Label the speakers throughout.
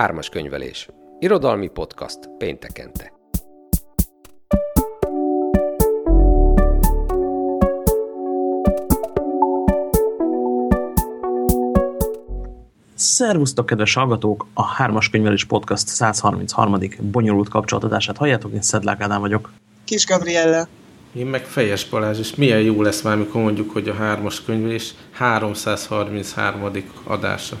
Speaker 1: Hármas könyvelés. Irodalmi podcast péntekente.
Speaker 2: Szervusztok, kedves hallgatók! A Hármas Könyvelés Podcast 133. bonyolult kapcsolatadását halljátok, én Szedlák Ádám vagyok.
Speaker 3: Kis Gabriella.
Speaker 4: Én meg Fejes Balázs, és milyen jó lesz már, mikor mondjuk, hogy a hármas könyvelés 333. adása.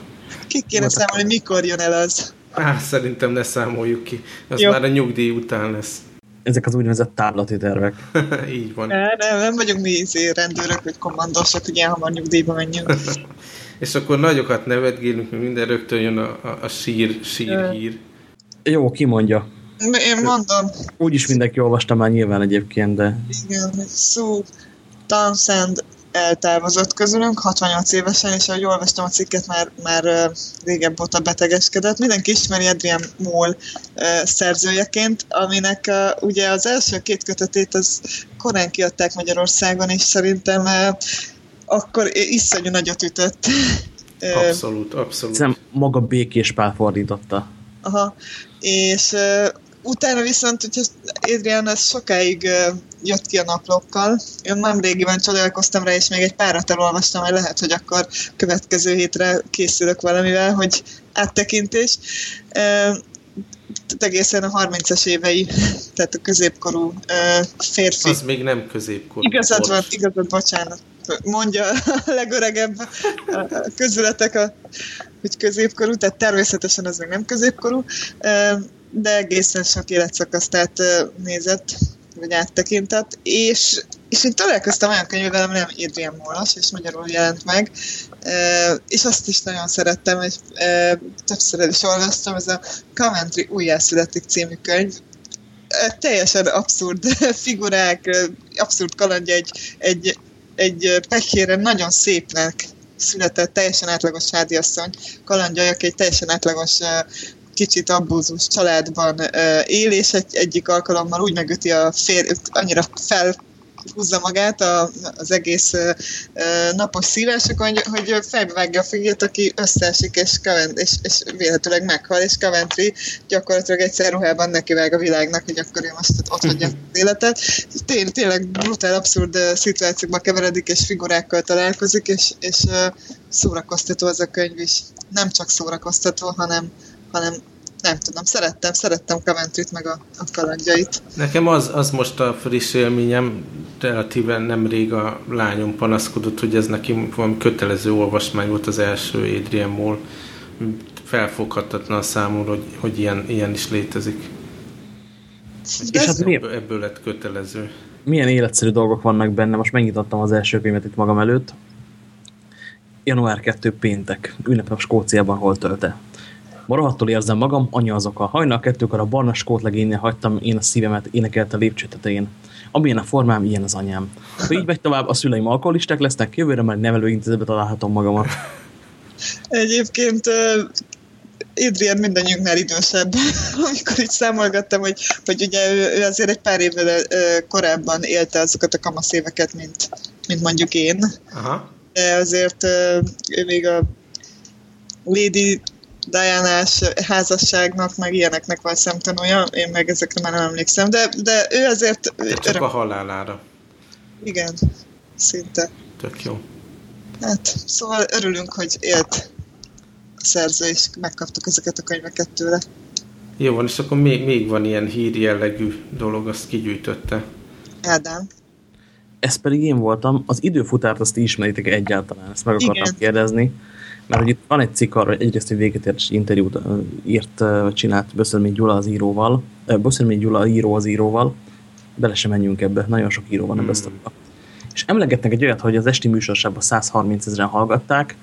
Speaker 3: Ki kéne Volt számolni, mikor jön el az?
Speaker 4: Á, szerintem ne számoljuk ki. Az jó. már a nyugdíj után lesz.
Speaker 2: Ezek az úgynevezett távlati tervek.
Speaker 4: Így van.
Speaker 3: Ne, nem, nem vagyunk mi izé rendőrök, vagy kommandosok, hogy ilyen hamar nyugdíjba menjünk.
Speaker 4: és akkor nagyokat nevetgélünk, mert minden rögtön jön a, a, a sír, sír hír.
Speaker 2: Jó, ki mondja?
Speaker 3: Én mondom.
Speaker 2: Úgyis mindenki olvasta már nyilván egyébként, de...
Speaker 3: Igen, szó, Townsend eltávozott közülünk, 68 évesen, és ahogy olvastam a cikket, már, már régebb óta betegeskedett. Mindenki ismeri Adrian Moll szerzőjeként, aminek ugye az első két kötetét az korán kiadták Magyarországon, és szerintem akkor iszonyú nagyot ütött.
Speaker 4: Abszolút, abszolút.
Speaker 2: Szerintem maga Békés Pál fordította.
Speaker 3: Aha, és utána viszont, hogyha Adrian ez sokáig jött ki a naplókkal, én nem régiben csodálkoztam rá, és még egy párat elolvastam, hogy lehet, hogy akkor következő hétre készülök valamivel, hogy áttekintés. Egészen a 30-as évei, tehát a középkorú férfi.
Speaker 4: Az még nem középkorú.
Speaker 3: Igazad van, igazad, bocsánat. Mondja a legöregebb közületek, a, hogy középkorú, tehát természetesen az még nem középkorú. De egészen sok életszakaszt nézett, vagy áttekintett, és, és én találkoztam olyan könyvvel, ami nem Adrian Molas, és magyarul jelent meg, és azt is nagyon szerettem, hogy többször is olvastam, ez a Coventry újjászületik című könyv, teljesen abszurd figurák, abszurd kalandja egy, egy, egy pekére nagyon szépnek született, teljesen átlagos hádiasszony kalandja, aki egy teljesen átlagos kicsit abúzus családban él, és egy, egyik alkalommal úgy megüti a férj, annyira fel húzza magát a, az egész uh, napos szívásokon, hogy, hogy fejbevágja a figyelt, aki összeesik, és, Covent, és, és véletlenül meghal, és Coventry gyakorlatilag egyszer ruhában nekivág a világnak, hogy akkor ő most ott hagyja az életet. Té tényleg brutál, abszurd szituációkba keveredik, és figurákkal találkozik, és, és szórakoztató az a könyv is. Nem csak szórakoztató, hanem, hanem nem tudom, szerettem, szerettem Coventry-t meg a, a kalandjait.
Speaker 4: Nekem az, az most a friss élményem, relatíven nemrég a lányom panaszkodott, hogy ez neki valami kötelező olvasmány volt az első Adrian Moll. Felfoghatatlan a számomra, hogy, hogy ilyen, ilyen is létezik.
Speaker 2: És hát mi...
Speaker 4: ebből lett kötelező.
Speaker 2: Milyen életszerű dolgok vannak benne, most megnyitottam az első könyvet itt magam előtt. Január 2 péntek, ünnepnap Skóciában hol tölte. Ma rohadtul érzem magam, anya azok a hajnal kettőkor a barna skótlegénynél hagytam én a szívemet énekelt a lépcső tetején. Amilyen a formám, ilyen az anyám. Ha így megy tovább, a szüleim alkoholisták lesznek, jövőre már nevelőintézetbe találhatom magamat.
Speaker 3: Egyébként Adrian mindannyiunknál idősebb, amikor így számolgattam, hogy, hogy ugye ő, ő azért egy pár évvel korábban élte azokat a kamasz éveket, mint, mint mondjuk én. Aha. De azért ő még a Lady Diana-s házasságnak, meg ilyeneknek van szemtanúja, én meg ezekre már nem emlékszem, de, de ő azért...
Speaker 4: De csak öröm... a halálára.
Speaker 3: Igen, szinte.
Speaker 4: Tök jó.
Speaker 3: Hát, szóval örülünk, hogy élt a szerző, és megkaptuk ezeket a könyveket tőle.
Speaker 4: Jó van, és akkor még, még van ilyen hír jellegű dolog, azt kigyűjtötte.
Speaker 3: Ádám.
Speaker 2: Ez pedig én voltam. Az időfutárt azt ismeritek egyáltalán, ezt meg akartam Igen. kérdezni. Mert hogy itt van egy cikk arra, hogy egyrészt egy véget ért interjút írt, csinált Böszörmény Gyula az íróval, Böszörmény Gyula író az íróval, bele sem menjünk ebbe, nagyon sok író van hmm. ebbe És emlegetnek egy olyat, hogy az esti műsorsában 130 ezeren hallgatták,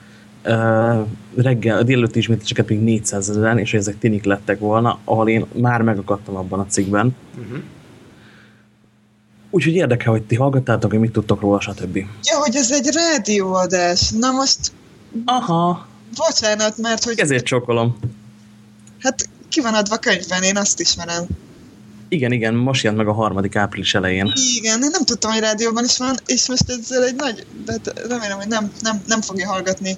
Speaker 2: reggel, a délelőtti ismétléseket még 400 ezeren, és hogy ezek tinik lettek volna, ahol én már megakadtam abban a cikkben. Uh-huh. Úgyhogy érdekel, hogy ti hallgattátok, hogy mit tudtok róla, stb.
Speaker 3: Ja, hogy ez egy rádióadás. Na most
Speaker 2: Aha.
Speaker 3: Bocsánat, mert hogy...
Speaker 2: Ezért csokolom.
Speaker 3: Hát ki van adva könyvben, én azt ismerem.
Speaker 2: Igen, igen, most jelent meg a harmadik április elején.
Speaker 3: Igen, én nem tudtam, hogy rádióban is van, és most ezzel egy nagy, de hát remélem, hogy nem, nem, nem fogja hallgatni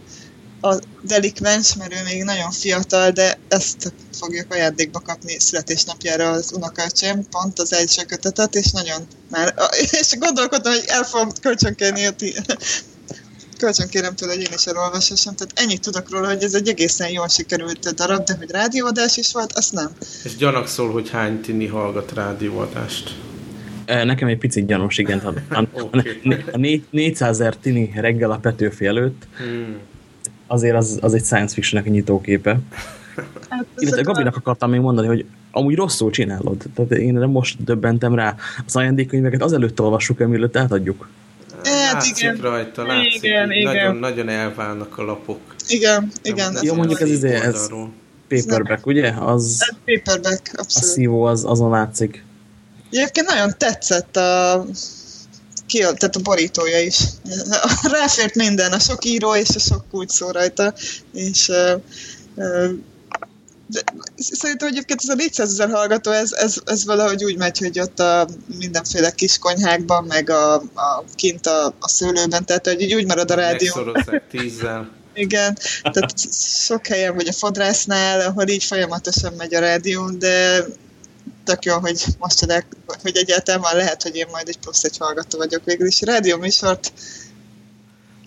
Speaker 3: a delikvens, mert ő még nagyon fiatal, de ezt fogjuk ajándékba kapni születésnapjára az unokácsém, pont az első kötetet, és nagyon már, és gondolkodtam, hogy el fogom kölcsönkérni a kölcsönkérem tőle, hogy én is elolvashassam. Tehát ennyit tudok róla, hogy ez egy egészen jól sikerült darab, de hogy rádióadás is volt, azt nem.
Speaker 4: És gyanakszol, hogy hány tini hallgat rádióadást?
Speaker 2: Nekem egy picit gyanús, igen. A, a, a, a 400 ezer tini reggel a Petőfi előtt, hmm. azért az, az egy science fiction a nyitóképe. Hát, Illetve Gabinak akartam még mondani, hogy amúgy rosszul csinálod. Tehát én most döbbentem rá. Az ajándékkönyveket azelőtt olvassuk el, mielőtt átadjuk.
Speaker 4: Hát, látszik igen. rajta, látszik, igen, igen. Nagyon, nagyon elválnak a lapok.
Speaker 3: Igen, igen.
Speaker 2: Jó, mondjuk ez, izé, ez paperback, ugye? Az,
Speaker 3: ez paperback, abszolút.
Speaker 2: A szívó az, azon látszik.
Speaker 3: Egyébként nagyon tetszett a ki, tehát a borítója is. Ráfért minden, a sok író és a sok kulcs szó rajta, és uh, uh, szerintem egyébként ez a 400 ezer hallgató, ez, ez, ez valahogy úgy megy, hogy ott a mindenféle kis konyhákban, meg a, a kint a, a szőlőben, tehát hogy így úgy marad a rádió.
Speaker 4: tízzel.
Speaker 3: Igen, tehát sok helyen vagy a fodrásznál, ahol így folyamatosan megy a rádió, de tök jó, hogy most csodák, hogy egyáltalán van lehet, hogy én majd egy plusz egy hallgató vagyok végül is. Rádió műsort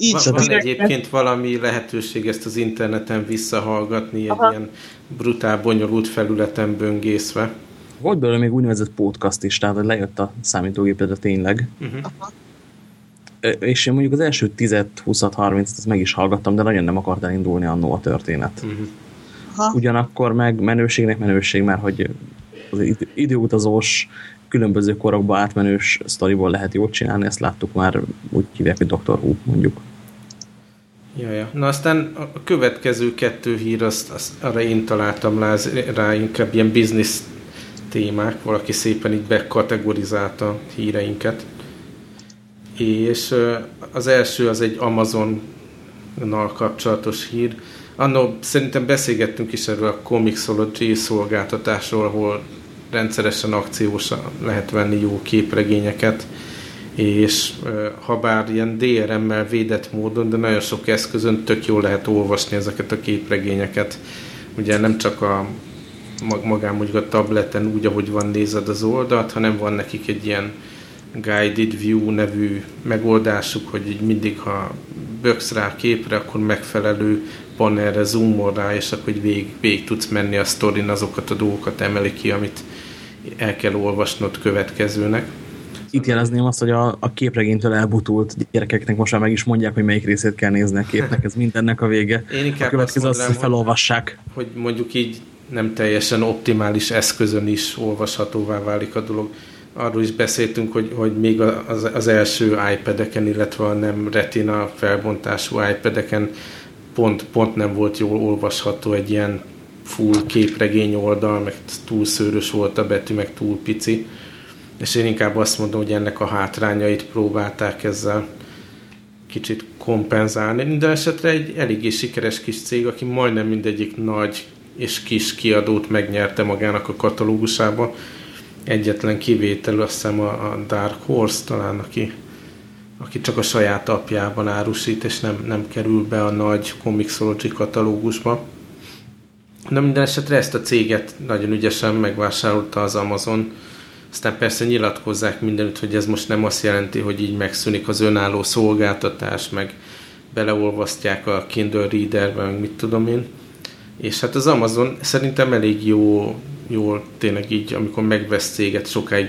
Speaker 4: így van, van egyébként valami lehetőség ezt az interneten visszahallgatni, Aha. egy ilyen brutál, bonyolult felületen böngészve.
Speaker 2: Volt belőle még úgynevezett podcast is, tehát lejött a számítógépedre tényleg. Uh-huh. És én mondjuk az első 10-20-30-et ezt meg is hallgattam, de nagyon nem akart elindulni annó a történet. Uh-huh. Ugyanakkor meg menőségnek menőség, mert hogy az időutazós, különböző korokba átmenős sztoriból lehet jót csinálni, ezt láttuk már, úgy hívják, hogy Dr. Who, mondjuk.
Speaker 4: Ja, ja. Na aztán a következő kettő hír, azt, azt arra én találtam rá, rá inkább ilyen business témák, valaki szépen így bekategorizálta híreinket. És az első az egy Amazon-nal kapcsolatos hír. Annó szerintem beszélgettünk is erről a Comixology szolgáltatásról, ahol rendszeresen akciósan lehet venni jó képregényeket, és ha bár ilyen DRM-mel védett módon, de nagyon sok eszközön tök jól lehet olvasni ezeket a képregényeket. Ugye nem csak a magán mondjuk a tableten úgy, ahogy van nézed az oldalt, hanem van nekik egy ilyen Guided View nevű megoldásuk, hogy így mindig, ha böksz rá a képre, akkor megfelelő panelre zoomol rá, és akkor végig, végig tudsz menni a sztorin, azokat a dolgokat emeli ki, amit el kell olvasnod következőnek.
Speaker 2: Itt jelezném azt, hogy a, a képregénytől elbutult gyerekeknek most már meg is mondják, hogy melyik részét kell nézni a képnek, ez mindennek a vége.
Speaker 4: Én inkább a következő azt, hogy
Speaker 2: felolvassák.
Speaker 4: Hogy, hogy mondjuk így nem teljesen optimális eszközön is olvashatóvá válik a dolog. Arról is beszéltünk, hogy, hogy még az, az első iPad-eken, illetve a nem retina felbontású iPad-eken pont, pont nem volt jól olvasható egy ilyen full képregény oldal, meg túl szőrös volt a betű, meg túl pici. És én inkább azt mondom, hogy ennek a hátrányait próbálták ezzel kicsit kompenzálni. De esetre egy eléggé sikeres kis cég, aki majdnem mindegyik nagy és kis kiadót megnyerte magának a katalógusába. Egyetlen kivétel, azt hiszem a Dark Horse talán, aki, aki csak a saját apjában árusít, és nem, nem kerül be a nagy Comixology katalógusba. De minden esetre ezt a céget nagyon ügyesen megvásárolta az Amazon. Aztán persze nyilatkozzák mindenütt, hogy ez most nem azt jelenti, hogy így megszűnik az önálló szolgáltatás, meg beleolvasztják a Kindle Readerbe, meg mit tudom én. És hát az Amazon szerintem elég jó, jól tényleg így, amikor megvesz céget, sokáig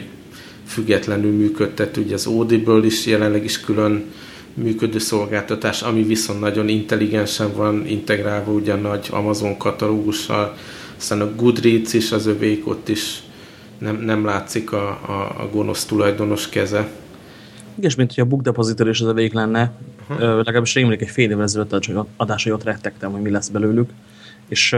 Speaker 4: függetlenül működtet, ugye az Audible is jelenleg is külön működő szolgáltatás, ami viszont nagyon intelligensen van integrálva ugye a nagy Amazon katalógussal, aztán a Goodreads is az övék, ott is nem, nem látszik a, a, a gonosz tulajdonos keze.
Speaker 2: Igen, mint hogy a Book Depository is az övék lenne, uh -huh. legalábbis rémlik egy fél évvel ezelőtt adás, hogy ott rettegtem, hogy mi lesz belőlük, és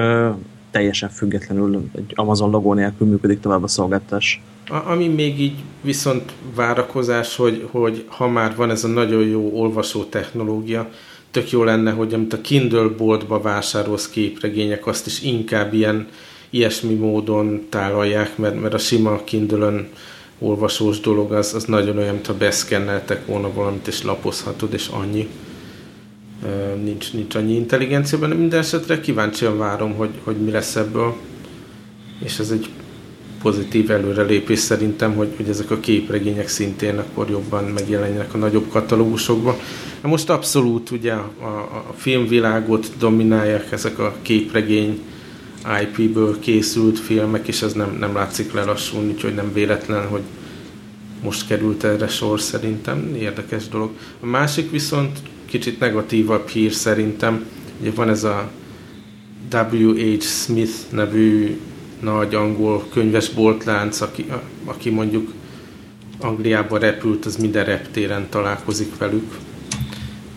Speaker 2: teljesen függetlenül egy Amazon logó nélkül működik tovább a szolgáltatás.
Speaker 4: A, ami még így viszont várakozás, hogy, hogy ha már van ez a nagyon jó olvasó technológia, tök jó lenne, hogy amit a Kindle boltba vásárolsz képregények, azt is inkább ilyen ilyesmi módon tálalják, mert, mert a sima kindle olvasós dolog az, az nagyon olyan, mintha beszkenneltek volna valamit, és lapozhatod, és annyi. nincs, nincs annyi intelligencia benne. Minden esetre kíváncsian várom, hogy, hogy mi lesz ebből. És ez egy pozitív előrelépés szerintem, hogy, hogy ezek a képregények szintén akkor jobban megjelenjenek a nagyobb katalógusokban. Most abszolút ugye a, a, a filmvilágot dominálják ezek a képregény IP-ből készült filmek, és ez nem, nem látszik lelassulni, úgyhogy nem véletlen, hogy most került erre sor szerintem. Érdekes dolog. A másik viszont kicsit negatívabb hír szerintem. Ugye van ez a W.H. Smith nevű nagy angol könyvesboltlánc, aki, aki mondjuk Angliában repült, az minden reptéren találkozik velük.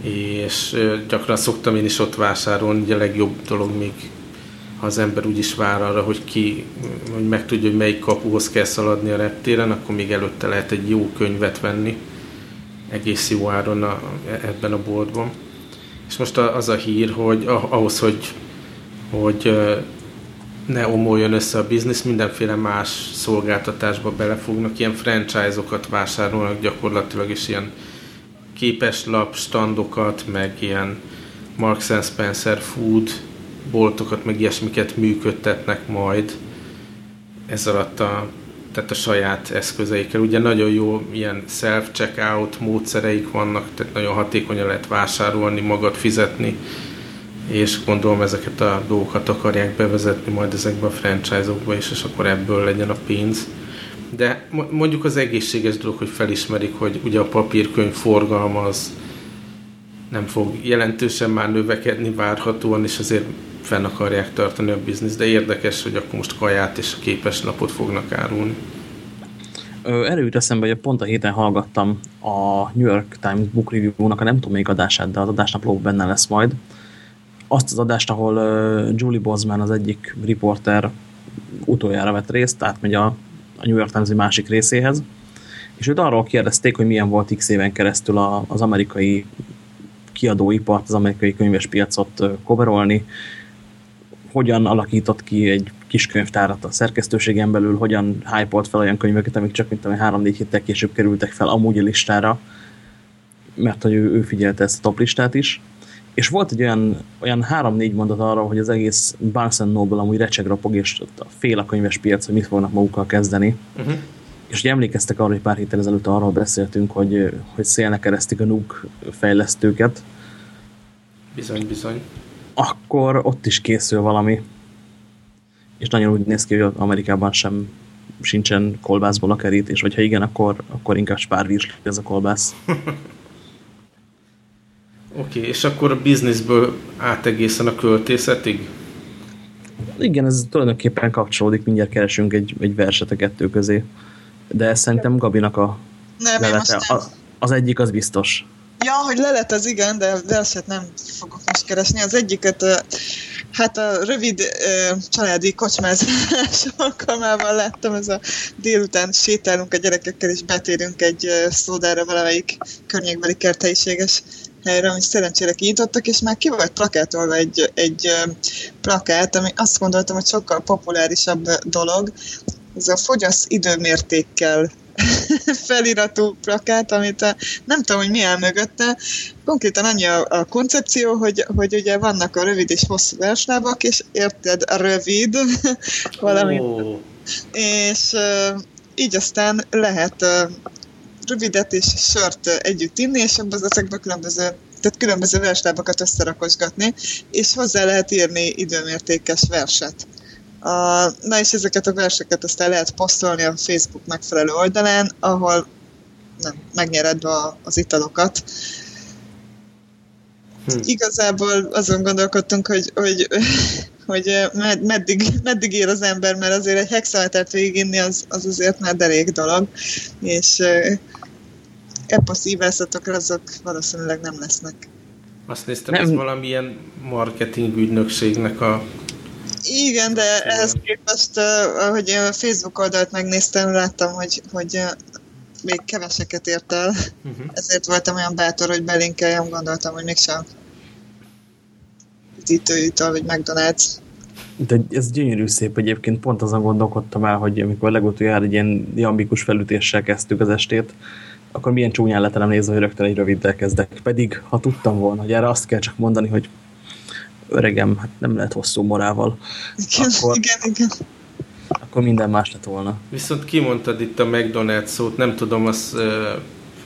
Speaker 4: És gyakran szoktam én is ott vásárolni, ugye a legjobb dolog még ha az ember úgy is vár arra, hogy ki, hogy megtudja, hogy melyik kapuhoz kell szaladni a reptéren, akkor még előtte lehet egy jó könyvet venni, egész jó áron a, ebben a boltban. És most az a hír, hogy ahhoz, hogy, hogy ne omoljon össze a biznisz, mindenféle más szolgáltatásba belefognak, ilyen franchise-okat vásárolnak gyakorlatilag, és ilyen képeslap, standokat, meg ilyen Marks Spencer food boltokat, meg ilyesmiket működtetnek majd ez alatt a, tehát a saját eszközeikkel. Ugye nagyon jó ilyen self-checkout módszereik vannak, tehát nagyon hatékonyan lehet vásárolni, magad fizetni, és gondolom ezeket a dolgokat akarják bevezetni majd ezekbe a franchise-okba is, és akkor ebből legyen a pénz. De mondjuk az egészséges dolog, hogy felismerik, hogy ugye a papírkönyv forgalma az nem fog jelentősen már növekedni várhatóan, és azért fenn akarják tartani a biznisz, de érdekes, hogy akkor most kaját és a képes napot fognak árulni.
Speaker 2: Előtt eszembe, hogy pont a héten hallgattam a New York Times Book Review-nak a nem tudom még adását, de az adásnaplóban benne lesz majd. Azt az adást, ahol Julie Bosman, az egyik riporter utoljára vett részt, átmegy a, a New York Times másik részéhez, és őt arról kérdezték, hogy milyen volt x éven keresztül az amerikai kiadóipart, az amerikai könyvespiacot coverolni, hogyan alakított ki egy kis könyvtárat a szerkesztőségen belül, hogyan hype fel olyan könyveket, amik csak mint három-négy héttel később kerültek fel amúgy a listára, mert hogy ő, ő figyelte ezt a top listát is. És volt egy olyan, olyan három-négy mondat arra, hogy az egész Barnes Noble amúgy recsegropog, és a fél a könyves piac, hogy mit fognak magukkal kezdeni. Uh-huh. És ugye emlékeztek arra, hogy pár héttel ezelőtt arról beszéltünk, hogy, hogy szélnek keresztik a NUG fejlesztőket.
Speaker 4: Bizony, bizony
Speaker 2: akkor ott is készül valami. És nagyon úgy néz ki, hogy Amerikában sem sincsen kolbászból a kerítés, vagy ha igen, akkor, akkor inkább spárvírs ez a kolbász.
Speaker 4: Oké, okay, és akkor a bizniszből át egészen a költészetig?
Speaker 2: Igen, ez tulajdonképpen kapcsolódik, mindjárt keresünk egy, egy verset a kettő közé. De szerintem Gabinak a
Speaker 3: nem, lelete.
Speaker 2: A, az egyik az biztos.
Speaker 3: Ja, hogy lelet az igen, de verset nem fogok most keresni. Az egyiket, hát a rövid családi kocsmázás alkalmával láttam, ez a délután sétálunk a gyerekekkel, és betérünk egy szódára valamelyik környékbeli kertelyiséges helyre, amit szerencsére kinyitottak, és már ki volt plakátolva egy, egy plakát, ami azt gondoltam, hogy sokkal populárisabb dolog. Ez a fogyasz időmértékkel feliratú plakát, amit a, nem tudom, hogy mi áll mögötte. Konkrétan annyi a, a koncepció, hogy, hogy ugye vannak a rövid és hosszú verslábak, és érted, a rövid valami. Oh. És uh, így aztán lehet uh, rövidet és sört együtt inni, és az ezekből különböző tehát különböző verslábakat összerakosgatni, és hozzá lehet írni időmértékes verset. A, na és ezeket a verseket aztán lehet posztolni a Facebook megfelelő oldalán, ahol nem, megnyered a, az italokat. Hm. Igazából azon gondolkodtunk, hogy, hogy, hogy med, meddig, meddig ér az ember, mert azért egy hexametert végiginni az, az azért már elég dolog, és eposz ívászatok azok valószínűleg nem lesznek.
Speaker 4: Azt néztem, nem. ez valamilyen marketing ügynökségnek a
Speaker 3: igen, de ehhez képest, ahogy a Facebook oldalt megnéztem, láttam, hogy, hogy még keveseket ért el. Uh-huh. Ezért voltam olyan bátor, hogy belinkeljem, gondoltam, hogy mégsem üdítőjűtől, vagy McDonald's.
Speaker 2: De ez gyönyörű szép egyébként, pont azon gondolkodtam el, hogy amikor legutóbb egy ilyen jambikus felütéssel kezdtük az estét, akkor milyen csúnyán letelem nézni, hogy rögtön egy röviddel kezdek. Pedig, ha tudtam volna, hogy erre azt kell csak mondani, hogy öregem, hát nem lehet hosszú morával.
Speaker 3: Igen, akkor, igen, igen.
Speaker 2: Akkor minden más lett volna.
Speaker 4: Viszont kimondtad itt a McDonald's szót, nem tudom, azt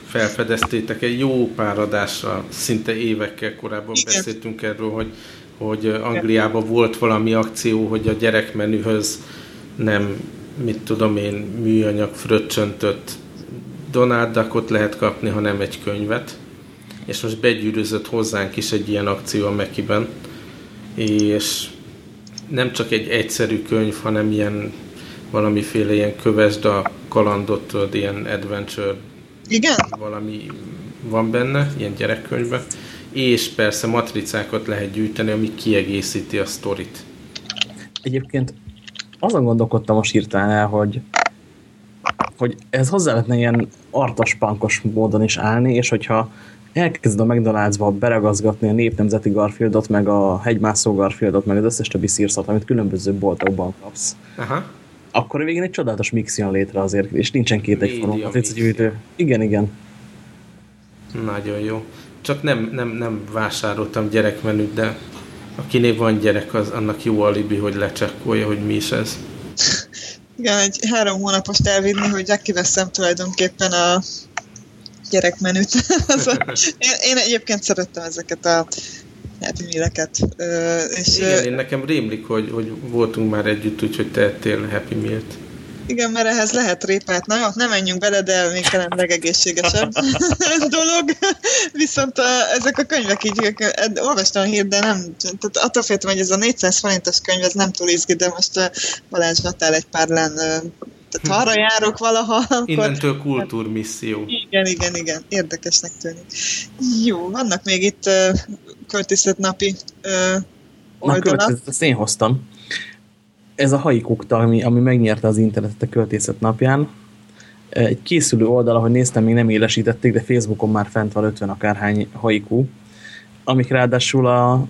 Speaker 4: felfedeztétek egy jó pár adásra, szinte évekkel korábban igen. beszéltünk erről, hogy, hogy Angliában volt valami akció, hogy a gyerekmenühöz nem, mit tudom én, műanyag fröccsöntött Donald Duckot lehet kapni, hanem egy könyvet. És most begyűrűzött hozzánk is egy ilyen akció a Mekiben. És nem csak egy egyszerű könyv, hanem ilyen valamiféle ilyen kövesd a kalandot, tudod, ilyen adventure
Speaker 3: Igen?
Speaker 4: valami van benne, ilyen gyerekkönyvben. És persze matricákat lehet gyűjteni, ami kiegészíti a sztorit.
Speaker 2: Egyébként azon gondolkodtam most hirtelen el, hogy hogy ez hozzá lehetne ilyen artas-pankos módon is állni, és hogyha elkezded a McDonald'sba beragazgatni a népnemzeti Garfieldot, meg a hegymászó Garfieldot, meg az összes többi szírszat, amit különböző boltokban kapsz,
Speaker 4: Aha.
Speaker 2: akkor a végén egy csodálatos mix jön létre azért, és nincsen két egyforma gyűjtő. Igen, igen.
Speaker 4: Nagyon jó. Csak nem, nem, nem vásároltam gyerekmenüt, de akinél van gyerek, az annak jó alibi, hogy lecsekkolja, hogy mi is ez.
Speaker 3: Igen, egy három hónapos elvinni, hogy kiveszem tulajdonképpen a gyerekmenüt. én, én egyébként szerettem ezeket a Happy Meal-eket.
Speaker 4: És, Igen, én nekem rémlik, hogy, hogy voltunk már együtt, úgyhogy tettél Happy Meal-t.
Speaker 3: Igen, mert ehhez lehet répát. Na jó, nem menjünk bele, de még talán legegészségesebb dolog. Viszont a, ezek a könyvek így, olvastam a hírt, de nem, tehát attól féltem, hogy ez a 400 forintos könyv, ez nem túl izgi, de most Balázs adtál egy pár len tehát ha arra járok valaha, akkor...
Speaker 4: Innentől kultúrmisszió.
Speaker 3: Igen, igen, igen. Érdekesnek tűnik. Jó, vannak még itt uh, költészet napi uh, oldalak. Na,
Speaker 2: ezt én hoztam ez a haikukta, ami, ami megnyerte az internetet a költészet napján. Egy készülő oldal, ahogy néztem, még nem élesítették, de Facebookon már fent van 50 akárhány haiku, amik ráadásul a,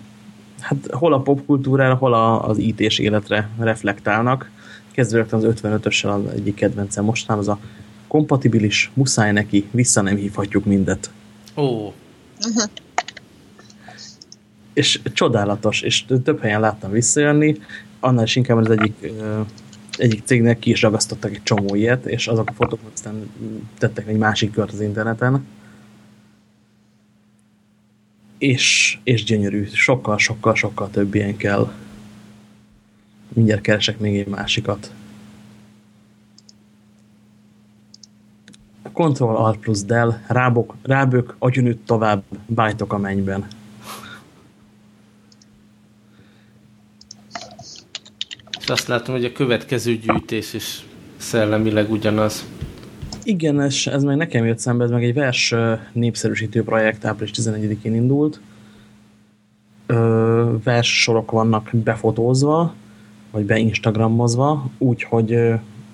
Speaker 2: hát hol a popkultúrára, hol a, az IT-s életre reflektálnak. Kezdve az 55-össel az egyik kedvencem mostán, az a kompatibilis, muszáj neki, vissza nem hívhatjuk mindet.
Speaker 4: Ó. Oh.
Speaker 2: és csodálatos, és több helyen láttam visszajönni, annál is inkább az egyik, egyik cégnek ki is ragasztottak egy csomó ilyet, és azok a fotók aztán tettek egy másik kört az interneten. És, és gyönyörű. Sokkal, sokkal, sokkal több ilyen kell. Mindjárt keresek még egy másikat. Ctrl Alt plusz Del, rábok, rábök, agyonüt tovább, bájtok a mennyben.
Speaker 4: És azt látom, hogy a következő gyűjtés is szellemileg ugyanaz.
Speaker 2: Igen, és ez meg nekem jött szembe, ez meg egy vers népszerűsítő projekt április 11-én indult. vers sorok vannak befotózva, vagy beinstagramozva, úgy, hogy,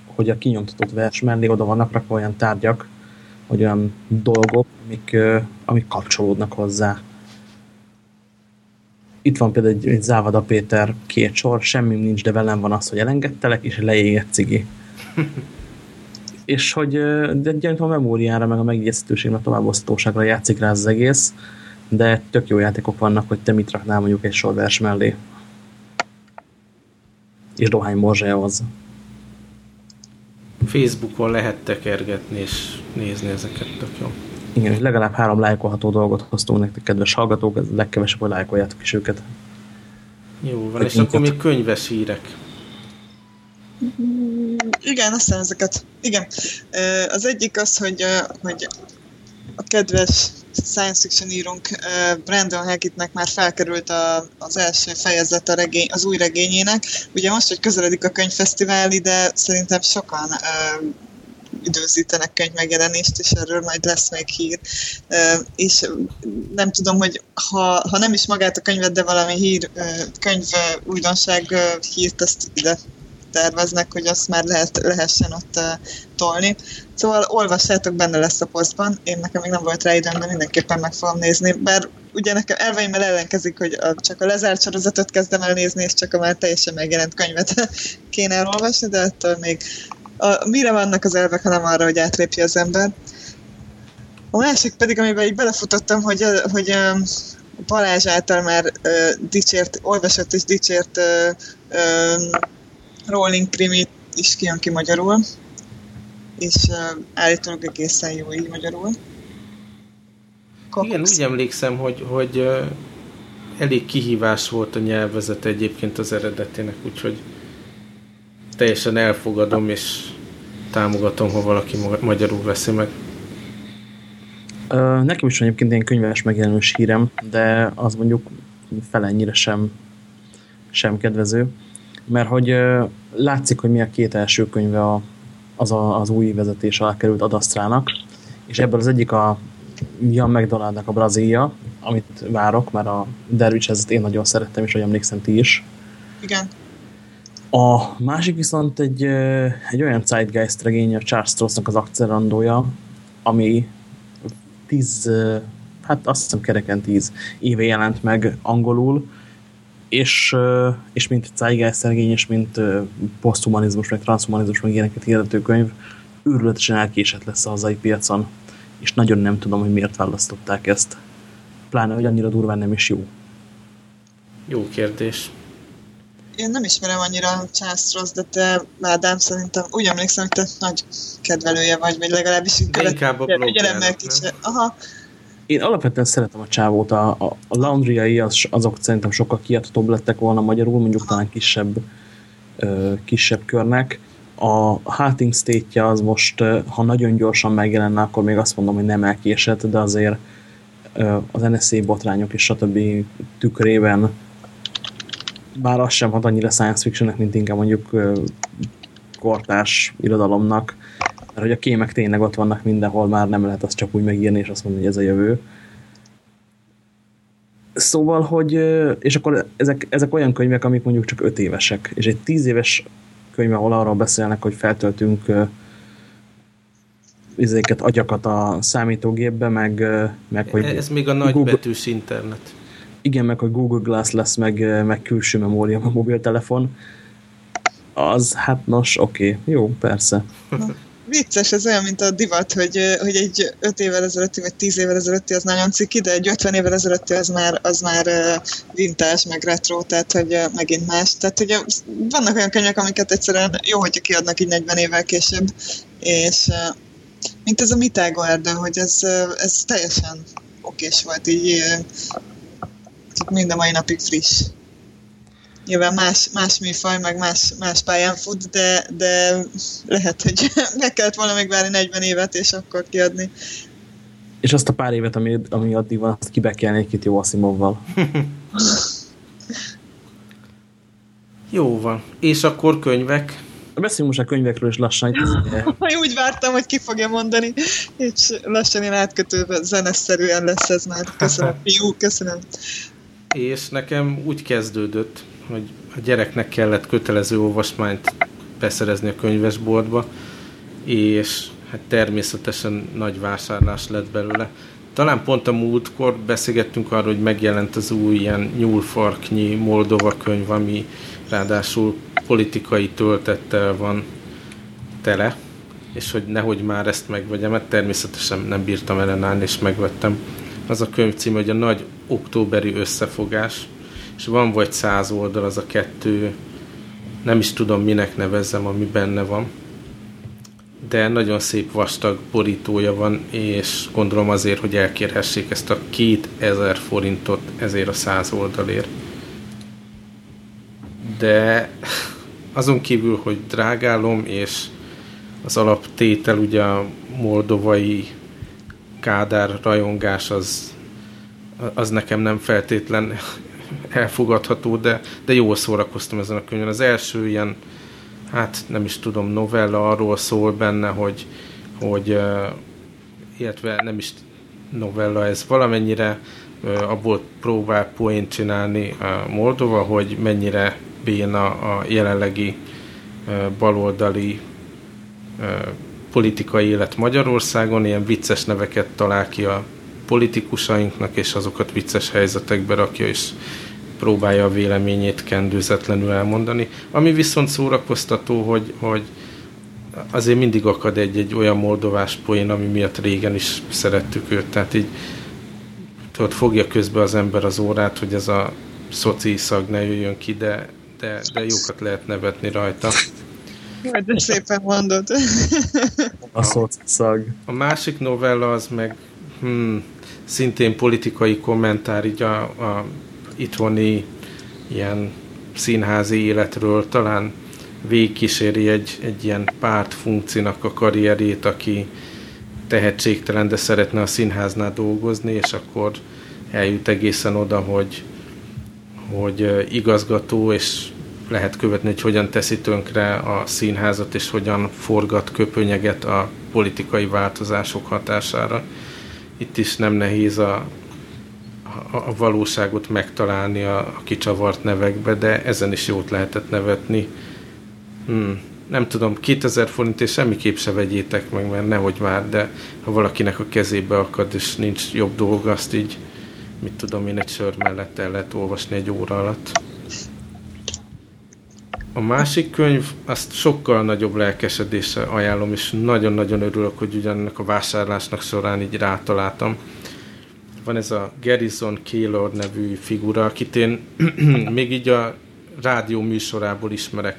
Speaker 2: hogy a kinyomtatott vers mellé oda vannak rakva olyan tárgyak, vagy olyan dolgok, amik, amik kapcsolódnak hozzá itt van például egy, egy Závada Péter két sor, semmi nincs, de velem van az, hogy elengedtelek, és leégett cigi. és hogy de gyanítom a memóriára, meg a megjegyezhetőség, a továbbosztóságra játszik rá az egész, de tök jó játékok vannak, hogy te mit raknál mondjuk egy sorvers mellé. És dohány morzsához.
Speaker 4: Facebookon lehet tekergetni és nézni ezeket, tök jó.
Speaker 2: Igen, és legalább három lájkolható dolgot hoztunk nektek, kedves hallgatók, ez legkevesebb, hogy lájkoljátok is őket.
Speaker 4: Jó van, és akkor még könyves hírek.
Speaker 3: Igen, aztán ezeket. Igen. Az egyik az, hogy, hogy a kedves science fiction írunk Brandon Haggittnek már felkerült a, az első fejezet a regény, az új regényének. Ugye most, hogy közeledik a könyvfesztivál ide, szerintem sokan időzítenek könyv megjelenést, és erről majd lesz még hír. És nem tudom, hogy ha, ha nem is magát a könyvet, de valami hír, könyv újdonság hírt, azt ide terveznek, hogy azt már lehet, lehessen ott uh, tolni. Szóval olvassátok, benne lesz a posztban. Én nekem még nem volt rá időm, de mindenképpen meg fogom nézni. Bár ugye nekem elveimmel ellenkezik, hogy a, csak a lezárt sorozatot kezdem el nézni, és csak a már teljesen megjelent könyvet kéne elolvasni, de ettől még a, mire vannak az elvek, hanem arra, hogy átlépje az ember. A másik pedig, amiben így belefutottam, hogy, hogy Balázs által már uh, dicsért, olvasott és dicsért uh, uh, Rolling Krimit is kijön ki magyarul, és uh, állítólag egészen jó így magyarul.
Speaker 4: Kakusz. Igen, úgy emlékszem, hogy, hogy uh, elég kihívás volt a nyelvezet egyébként az eredetének, úgyhogy teljesen elfogadom, és támogatom, ha valaki magyarul veszi meg.
Speaker 2: Uh, nekem is egyébként ilyen könyves megjelenős hírem, de az mondjuk felennyire sem, sem kedvező, mert hogy látszik, hogy mi a két első könyve a, az, a, az új vezetés alá került Adasztrának, és ebből az egyik a Jan McDonaldnak a Brazília, amit várok, mert a Dervicshez én nagyon szerettem, és hogy emlékszem ti is.
Speaker 3: Igen.
Speaker 2: A másik viszont egy, egy olyan Zeitgeist regény, a Charles Strossnak az akcerandója, ami tíz, hát azt hiszem kereken tíz éve jelent meg angolul, és, és mint Zeitgeist regény, és mint poszthumanizmus, meg transhumanizmus, meg ilyeneket hirdető könyv, őrületesen elkésett lesz a hazai piacon, és nagyon nem tudom, hogy miért választották ezt. Pláne, hogy annyira durván nem is jó.
Speaker 4: Jó kérdés
Speaker 3: én nem ismerem annyira Charles Ross, de te, Ádám, szerintem úgy emlékszem, hogy te nagy kedvelője vagy, vagy legalábbis
Speaker 4: inkább a blogjárnak,
Speaker 3: Aha.
Speaker 2: Én alapvetően szeretem a csávót, a, a, a laundry az, azok szerintem sokkal kiadhatóbb lettek volna magyarul, mondjuk talán kisebb, ö, kisebb körnek. A Hunting state az most, ha nagyon gyorsan megjelenne, akkor még azt mondom, hogy nem elkésett, de azért az NSA botrányok és stb. tükrében bár az sem hat annyira science fictionnek, mint inkább mondjuk kortárs irodalomnak, mert hogy a kémek tényleg ott vannak mindenhol, már nem lehet azt csak úgy megírni, és azt mondani, hogy ez a jövő. Szóval, hogy, és akkor ezek, ezek olyan könyvek, amik mondjuk csak öt évesek, és egy tíz éves könyv, ahol arról beszélnek, hogy feltöltünk izéket, agyakat a számítógépbe, meg, meg hogy...
Speaker 4: Ez még a nagybetűs Google... internet
Speaker 2: igen, meg hogy Google Glass lesz, meg, meg külső memória a mobiltelefon, az, hát nos, oké, okay. jó, persze.
Speaker 3: Vicces, ez olyan, mint a divat, hogy, hogy egy 5 évvel ezelőtti, vagy 10 évvel ezelőtti az nagyon ciki, de egy 50 évvel ezelőtti az már, az már vintage, meg retro, tehát hogy megint más. Tehát ugye vannak olyan könyvek, amiket egyszerűen jó, hogyha kiadnak így 40 évvel később, és mint ez a Mitágo erdő, hogy ez, ez teljesen okés volt így mind a mai napig friss. Nyilván más, más műfaj, meg más, más pályán fut, de, de lehet, hogy meg kellett volna még várni 40 évet, és akkor kiadni.
Speaker 2: És azt a pár évet, ami, ami addig van, azt kibekelni egy-két jó Asimovval.
Speaker 4: jó van. És akkor könyvek?
Speaker 2: Beszéljünk most a könyvekről, és lassan
Speaker 3: itt Úgy vártam, hogy ki fogja mondani, és lassan én átkötőben zeneszerűen lesz ez már. Köszönöm, fiú, köszönöm
Speaker 4: és nekem úgy kezdődött, hogy a gyereknek kellett kötelező olvasmányt beszerezni a könyvesboltba, és hát természetesen nagy vásárlás lett belőle. Talán pont a múltkor beszélgettünk arról, hogy megjelent az új ilyen nyúlfarknyi Moldova könyv, ami ráadásul politikai töltettel van tele, és hogy nehogy már ezt megvegyem, mert természetesen nem bírtam ellenállni, és megvettem az a könyv cím, hogy a nagy októberi összefogás, és van vagy száz oldal az a kettő, nem is tudom minek nevezzem, ami benne van, de nagyon szép vastag borítója van, és gondolom azért, hogy elkérhessék ezt a 2000 forintot ezért a száz oldalért. De azon kívül, hogy drágálom, és az alaptétel ugye a moldovai Kádár rajongás az, az nekem nem feltétlen elfogadható, de, de jól szórakoztam ezen a könyvön. Az első ilyen, hát nem is tudom, novella arról szól benne, hogy, hogy illetve nem is novella, ez valamennyire abból próbál poént csinálni a Moldova, hogy mennyire béna a jelenlegi baloldali politikai élet Magyarországon, ilyen vicces neveket talál ki a politikusainknak, és azokat vicces helyzetekbe rakja, és próbálja a véleményét kendőzetlenül elmondani. Ami viszont szórakoztató, hogy, hogy azért mindig akad egy-egy olyan moldovás poén, ami miatt régen is szerettük őt, tehát így ott fogja közbe az ember az órát, hogy ez a szoci szag ne jöjjön ki, de, de, de jókat lehet nevetni rajta.
Speaker 3: De szépen mondod.
Speaker 2: A szoci szag.
Speaker 4: A másik novella az meg hmm, szintén politikai kommentár így a, a itthoni ilyen színházi életről talán végigkíséri egy, egy ilyen pártfunkcinak a karrierét, aki tehetségtelen, de szeretne a színháznál dolgozni, és akkor eljut egészen oda, hogy, hogy igazgató, és lehet követni, hogy hogyan teszi tönkre a színházat, és hogyan forgat köpönyeget a politikai változások hatására. Itt is nem nehéz a, a, valóságot megtalálni a, a kicsavart nevekbe, de ezen is jót lehetett nevetni. Hmm. Nem tudom, 2000 forint és semmiképp se vegyétek meg, mert nehogy már, de ha valakinek a kezébe akad, és nincs jobb dolga, azt így, mit tudom én, egy sör mellett el lehet olvasni egy óra alatt. A másik könyv, azt sokkal nagyobb lelkesedéssel ajánlom, és nagyon-nagyon örülök, hogy ugyanennek a vásárlásnak során így rátaláltam. Van ez a Garrison Keillor nevű figura, akit én még így a rádió műsorából ismerek.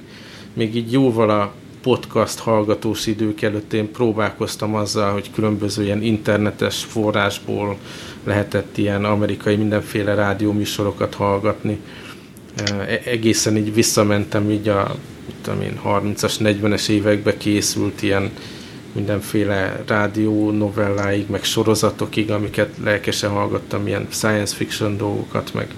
Speaker 4: Még így jóval a podcast hallgatós idők előtt én próbálkoztam azzal, hogy különböző ilyen internetes forrásból lehetett ilyen amerikai mindenféle rádióműsorokat hallgatni E, egészen így visszamentem így a tudom én, 30-as, 40-es évekbe készült ilyen mindenféle rádió novelláig, meg sorozatokig, amiket lelkesen hallgattam, ilyen science fiction dolgokat, meg,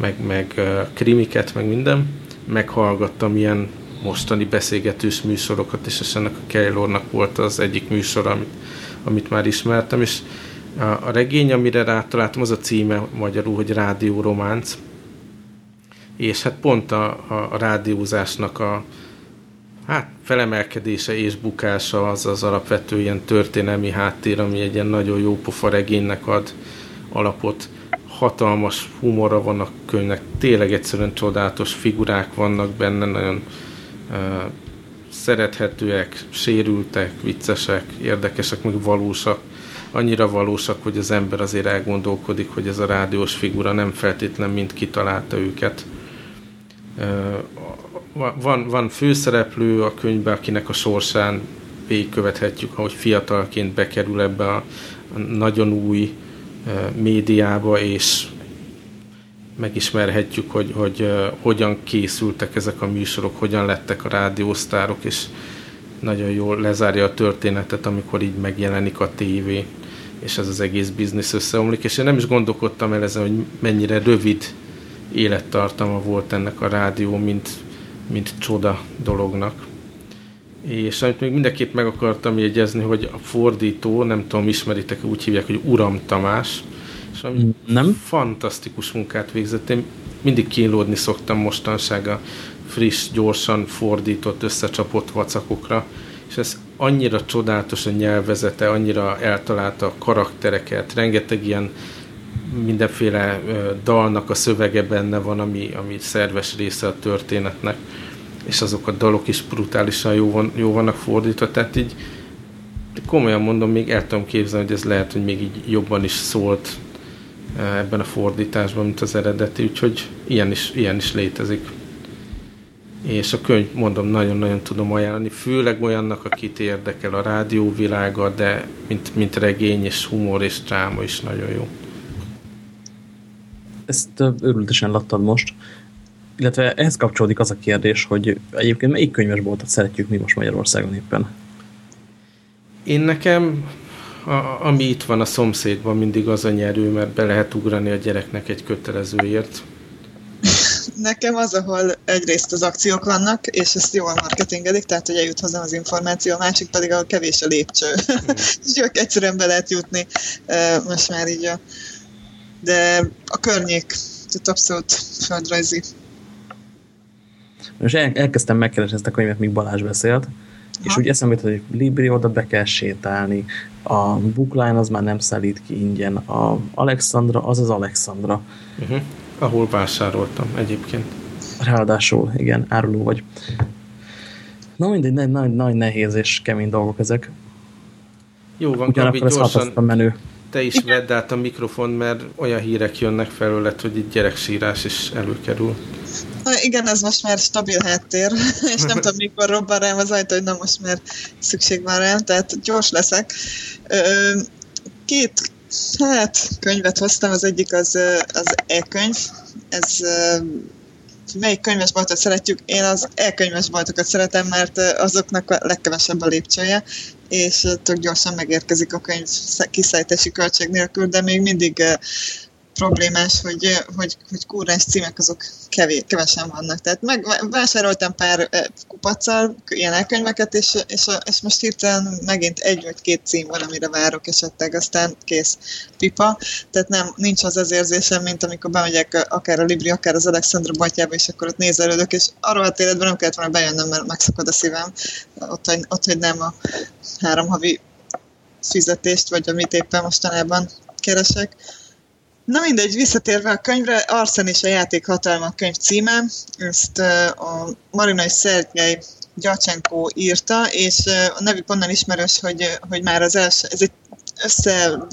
Speaker 4: meg, meg krimiket, meg minden. Meghallgattam ilyen mostani beszélgetős műsorokat, és ennek a Keylornak volt az egyik műsor, amit, amit már ismertem, és a, a regény, amire rátaláltam, az a címe magyarul, hogy Rádió Románc, és hát pont a, a, a rádiózásnak a hát felemelkedése és bukása az az alapvető ilyen történelmi háttér, ami egy ilyen nagyon jó pofa regénynek ad alapot. Hatalmas humora van a könyvnek, tényleg egyszerűen csodálatos figurák vannak benne, nagyon uh, szerethetőek, sérültek, viccesek, érdekesek, meg valósak. Annyira valósak, hogy az ember azért elgondolkodik, hogy ez a rádiós figura nem feltétlen mind kitalálta őket van, van főszereplő a könyvben, akinek a sorsán végigkövethetjük, ahogy fiatalként bekerül ebbe a nagyon új médiába, és megismerhetjük, hogy, hogy hogyan készültek ezek a műsorok, hogyan lettek a rádiósztárok, és nagyon jól lezárja a történetet, amikor így megjelenik a tévé, és ez az egész biznisz összeomlik, és én nem is gondolkodtam el ezen, hogy mennyire rövid élettartama volt ennek a rádió, mint, mint csoda dolognak. És amit még mindenképp meg akartam jegyezni, hogy a fordító, nem tudom, ismeritek, úgy hívják, hogy Uram Tamás, és ami nem? fantasztikus munkát végzett. Én mindig kínlódni szoktam mostanság a friss, gyorsan fordított, összecsapott vacakokra, és ez annyira csodálatos a nyelvezete, annyira eltalálta a karaktereket, rengeteg ilyen mindenféle dalnak a szövege benne van, ami, ami szerves része a történetnek, és azok a dalok is brutálisan jó, van, jó vannak fordítva, tehát így komolyan mondom, még el tudom képzelni, hogy ez lehet, hogy még így jobban is szólt ebben a fordításban, mint az eredeti, úgyhogy ilyen is, ilyen is létezik. És a könyv, mondom, nagyon-nagyon tudom ajánlani, főleg olyannak, akit érdekel a rádióvilága, de mint, mint regény és humor és dráma is nagyon jó
Speaker 2: ezt őrültesen lattad most. Illetve ehhez kapcsolódik az a kérdés, hogy egyébként melyik könyvesboltot szeretjük mi most Magyarországon éppen?
Speaker 4: Én nekem, a, ami itt van a szomszédban, mindig az a nyerő, mert be lehet ugrani a gyereknek egy kötelezőért.
Speaker 3: Nekem az, ahol egyrészt az akciók vannak, és ezt jól marketingelik, tehát hogy eljut hozzám az információ, a másik pedig a kevés a lépcső. Mm. és jó, egyszerűen be lehet jutni most már így a de a környék, tehát abszolút földrajzi.
Speaker 2: Most el, elkezdtem megkeresni ezt a könyvet, míg Balázs beszélt, ha. és úgy eszembe hogy Libri oda be kell sétálni, a Bookline az már nem szállít ki ingyen, a Alexandra az az Alexandra.
Speaker 4: Uh -huh. Ahol vásároltam egyébként.
Speaker 2: Ráadásul, igen, áruló vagy. Na mindegy, nagy, nagy, nagy nehéz és kemény dolgok ezek.
Speaker 4: Jó van,
Speaker 2: Ugyanakkor ez
Speaker 4: gyorsan
Speaker 2: menő.
Speaker 4: Te is vedd át a mikrofon, mert olyan hírek jönnek felőled, hogy itt gyereksírás is előkerül.
Speaker 3: Igen, ez most már stabil háttér, és nem tudom, mikor robban rám az ajtó, hogy na most már szükség van rám, tehát gyors leszek. Két, hát könyvet hoztam, az egyik az, az e-könyv, ez melyik könyvesboltot szeretjük? Én az e-könyvesboltokat szeretem, mert azoknak a legkevesebb a lépcsője, és tök gyorsan megérkezik a könyv kiszállítási költség nélkül, de még mindig problémás, hogy, hogy, hogy kúrás címek azok kevés, kevesen vannak. Tehát megvásároltam pár kupacsal ilyen elkönyveket, és, és, és most hirtelen megint egy vagy két cím van, amire várok esetleg, aztán kész pipa. Tehát nem, nincs az az érzésem, mint amikor bemegyek akár a Libri, akár az Alexandra Batyába, és akkor ott nézelődök, és arról a életben nem kellett volna bejönnöm, mert megszakad a szívem. Ott, hogy, ott, hogy nem a három havi fizetést, vagy amit éppen mostanában keresek. Na mindegy, visszatérve a könyvre, Arsen és a játék hatalma könyv címe, ezt a Marinai Szergei Gyacsenko írta, és a nevük onnan ismerős, hogy, hogy már az első, ez egy össze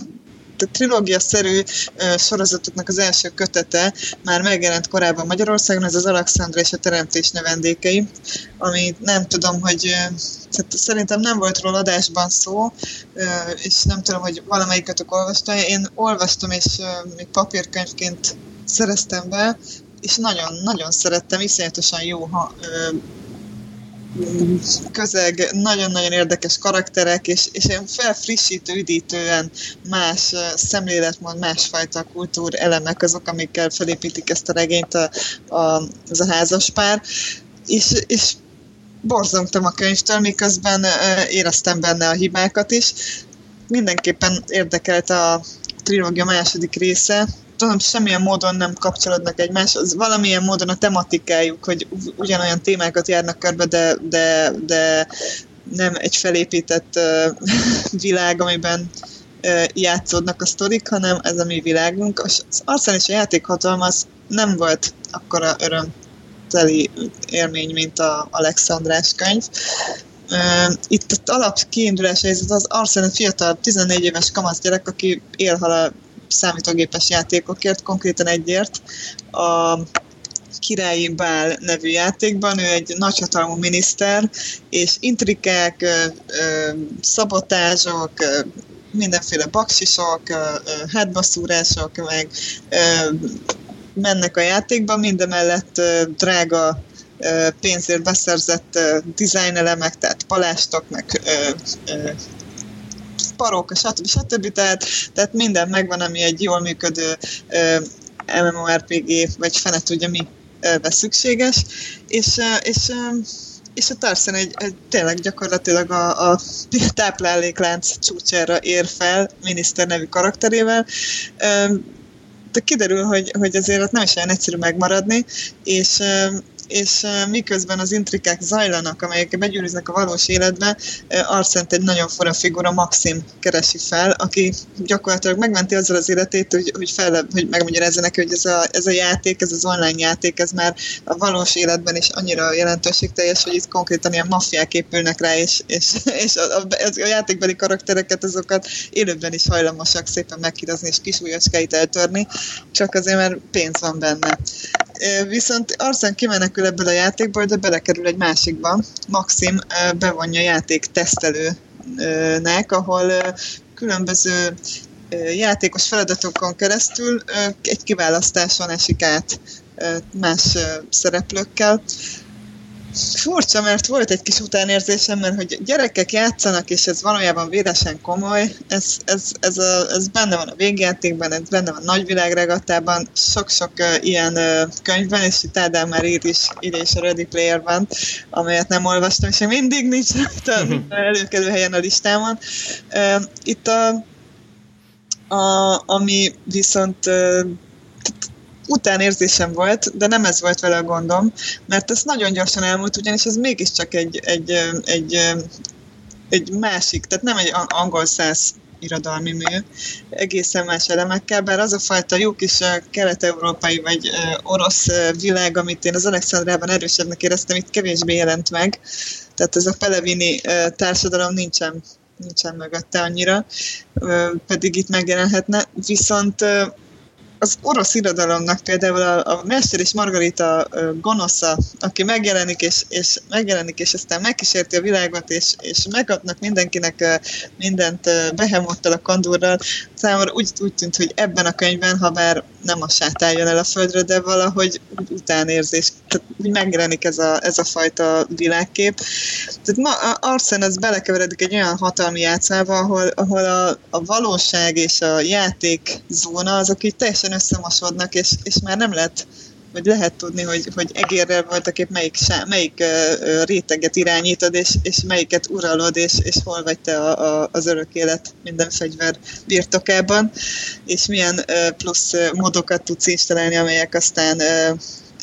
Speaker 3: trilógia-szerű sorozatoknak az első kötete már megjelent korábban Magyarországon, ez az Alexandra és a Teremtés növendékei, ami nem tudom, hogy szerintem nem volt róla adásban szó, és nem tudom, hogy valamelyikötök olvasta. Én olvastam, és még papírkönyvként szereztem be, és nagyon-nagyon szerettem, iszonyatosan jó ha, közeg, nagyon-nagyon érdekes karakterek, és, és ilyen felfrissítő, üdítően más szemléletmód, másfajta kultúr elemek azok, amikkel felépítik ezt a regényt a, a, az a házaspár. És, és borzongtam a könyvtől, miközben éreztem benne a hibákat is. Mindenképpen érdekelt a trilógia második része, tudom, semmilyen módon nem kapcsolódnak egymáshoz. Valamilyen módon a tematikájuk, hogy ugyanolyan témákat járnak körbe, de, de, de nem egy felépített uh, világ, amiben uh, játszódnak a sztorik, hanem ez a mi világunk. Az Arszán és a játékhatalma az nem volt akkora örömteli élmény, mint a Alexandrás könyv. Itt az alap kiindulás ez az Arsen fiatal, 14 éves kamasz gyerek, aki élhal a számítógépes játékokért, konkrétan egyért. A Királyi Bál nevű játékban, ő egy nagyhatalmú miniszter, és intrikák, szabotázsok, mindenféle baksisok, hátbaszúrások, meg mennek a játékban, mindemellett drága pénzért beszerzett dizájnelemek, tehát palástok, meg paróka, stb. stb. Tehát, tehát minden megvan, ami egy jól működő MMORPG, vagy fene tudja mi szükséges, és, és és a Tarzan egy, egy tényleg gyakorlatilag a, a tápláléklánc csúcsára ér fel miniszter nevű karakterével, de kiderül, hogy, hogy azért ott nem is olyan egyszerű megmaradni, és, és miközben az intrikák zajlanak, amelyek begyűrűznek a valós életbe, Arszent egy nagyon fura figura, Maxim keresi fel, aki gyakorlatilag megmenti azzal az életét, hogy, hogy, fel, hogy megmagyarázza neki, hogy ez a, ez a játék, ez az online játék, ez már a valós életben is annyira jelentőségteljes, hogy itt konkrétan ilyen maffiák épülnek rá, és, és, és a, a, a játékbeli karaktereket, azokat élőben is hajlamosak szépen meghírazni és kis eltörni, csak azért, mert pénz van benne. Viszont Arzen kimenekül ebből a játékból, de belekerül egy másikba. Maxim bevonja játék tesztelőnek, ahol különböző játékos feladatokon keresztül egy kiválasztáson esik át más szereplőkkel, Furcsa, mert volt egy kis utánérzésem, mert hogy gyerekek játszanak, és ez valójában véresen komoly, ez, ez, ez, a, ez benne van a végjátékban, ez benne van a nagyvilágregatában, sok-sok uh, ilyen uh, könyvben, és itt Ádám már ír is, ír is a Ready Player van, amelyet nem olvastam, és mindig nincs rajta előkelő helyen a listámon. Uh, itt a, a, ami viszont uh, utánérzésem volt, de nem ez volt vele a gondom, mert ez nagyon gyorsan elmúlt, ugyanis ez mégiscsak egy, egy, egy, egy másik, tehát nem egy angol száz irodalmi mű, egészen más elemekkel, bár az a fajta jó kis kelet-európai vagy orosz világ, amit én az Alexandrában erősebbnek éreztem, itt kevésbé jelent meg. Tehát ez a pelevini társadalom nincsen, nincsen mögötte annyira, pedig itt megjelenhetne. Viszont az orosz irodalomnak például a, a Mester és Margarita gonosza, aki megjelenik és, és megjelenik, és aztán megkísérti a világot, és, és megadnak mindenkinek mindent behemottal a kandúrral, számomra úgy, úgy tűnt, hogy ebben a könyvben, ha bár nem a sátán jön el a földre, de valahogy utánérzés, tehát úgy megjelenik ez a, ez a fajta világkép. Tehát ma Arsen az belekeveredik egy olyan hatalmi játszába, ahol, ahol a, a valóság és a játék zóna azok így teljesen összemosodnak, és, és már nem lehet vagy lehet tudni, hogy, hogy egérrel voltak épp melyik, melyik uh, réteget irányítod, és, és melyiket uralod, és, és hol vagy te a, a, az örök élet minden fegyver birtokában, és milyen plusz módokat tudsz instalálni, amelyek aztán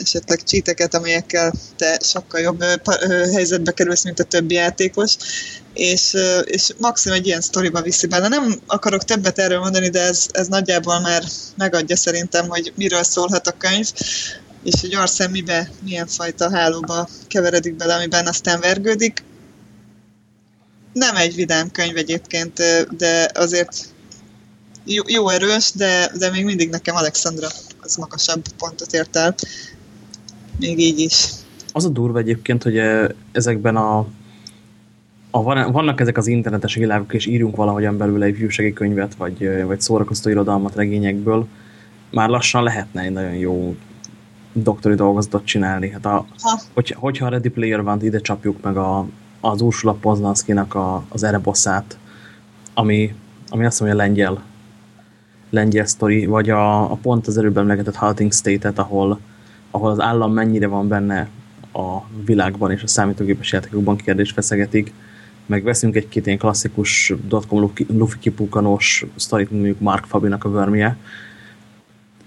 Speaker 3: esetleg csíteket, amelyekkel te sokkal jobb helyzetbe kerülsz, mint a többi játékos, és, és maximum egy ilyen sztoriba viszi bele. Nem akarok többet erről mondani, de ez, ez nagyjából már megadja szerintem, hogy miről szólhat a könyv, és hogy Arsene mibe, milyen fajta hálóba keveredik bele, amiben aztán vergődik. Nem egy vidám könyv egyébként, de azért jó, jó erős, de, de még mindig nekem Alexandra az magasabb pontot ért el. Még így is.
Speaker 2: Az a durva egyébként, hogy ezekben a a, vannak ezek az internetes világok, és írunk valahogyan belőle egy ifjúsági könyvet, vagy, vagy szórakoztó irodalmat regényekből, már lassan lehetne egy nagyon jó doktori dolgozatot csinálni. Hát a, hogy, hogyha a Ready Player van ide csapjuk meg a, az Ursula Poznanszkinak a, az Ereboszát, ami, ami azt mondja lengyel lengyel sztori, vagy a, a pont az előbb emlegetett Halting State-et, ahol, ahol az állam mennyire van benne a világban és a számítógépes játékokban kérdés feszegetik, meg veszünk egy-két ilyen klasszikus dotcom lufi kipukkanós sztorit, mondjuk Mark Fabinak a vermie.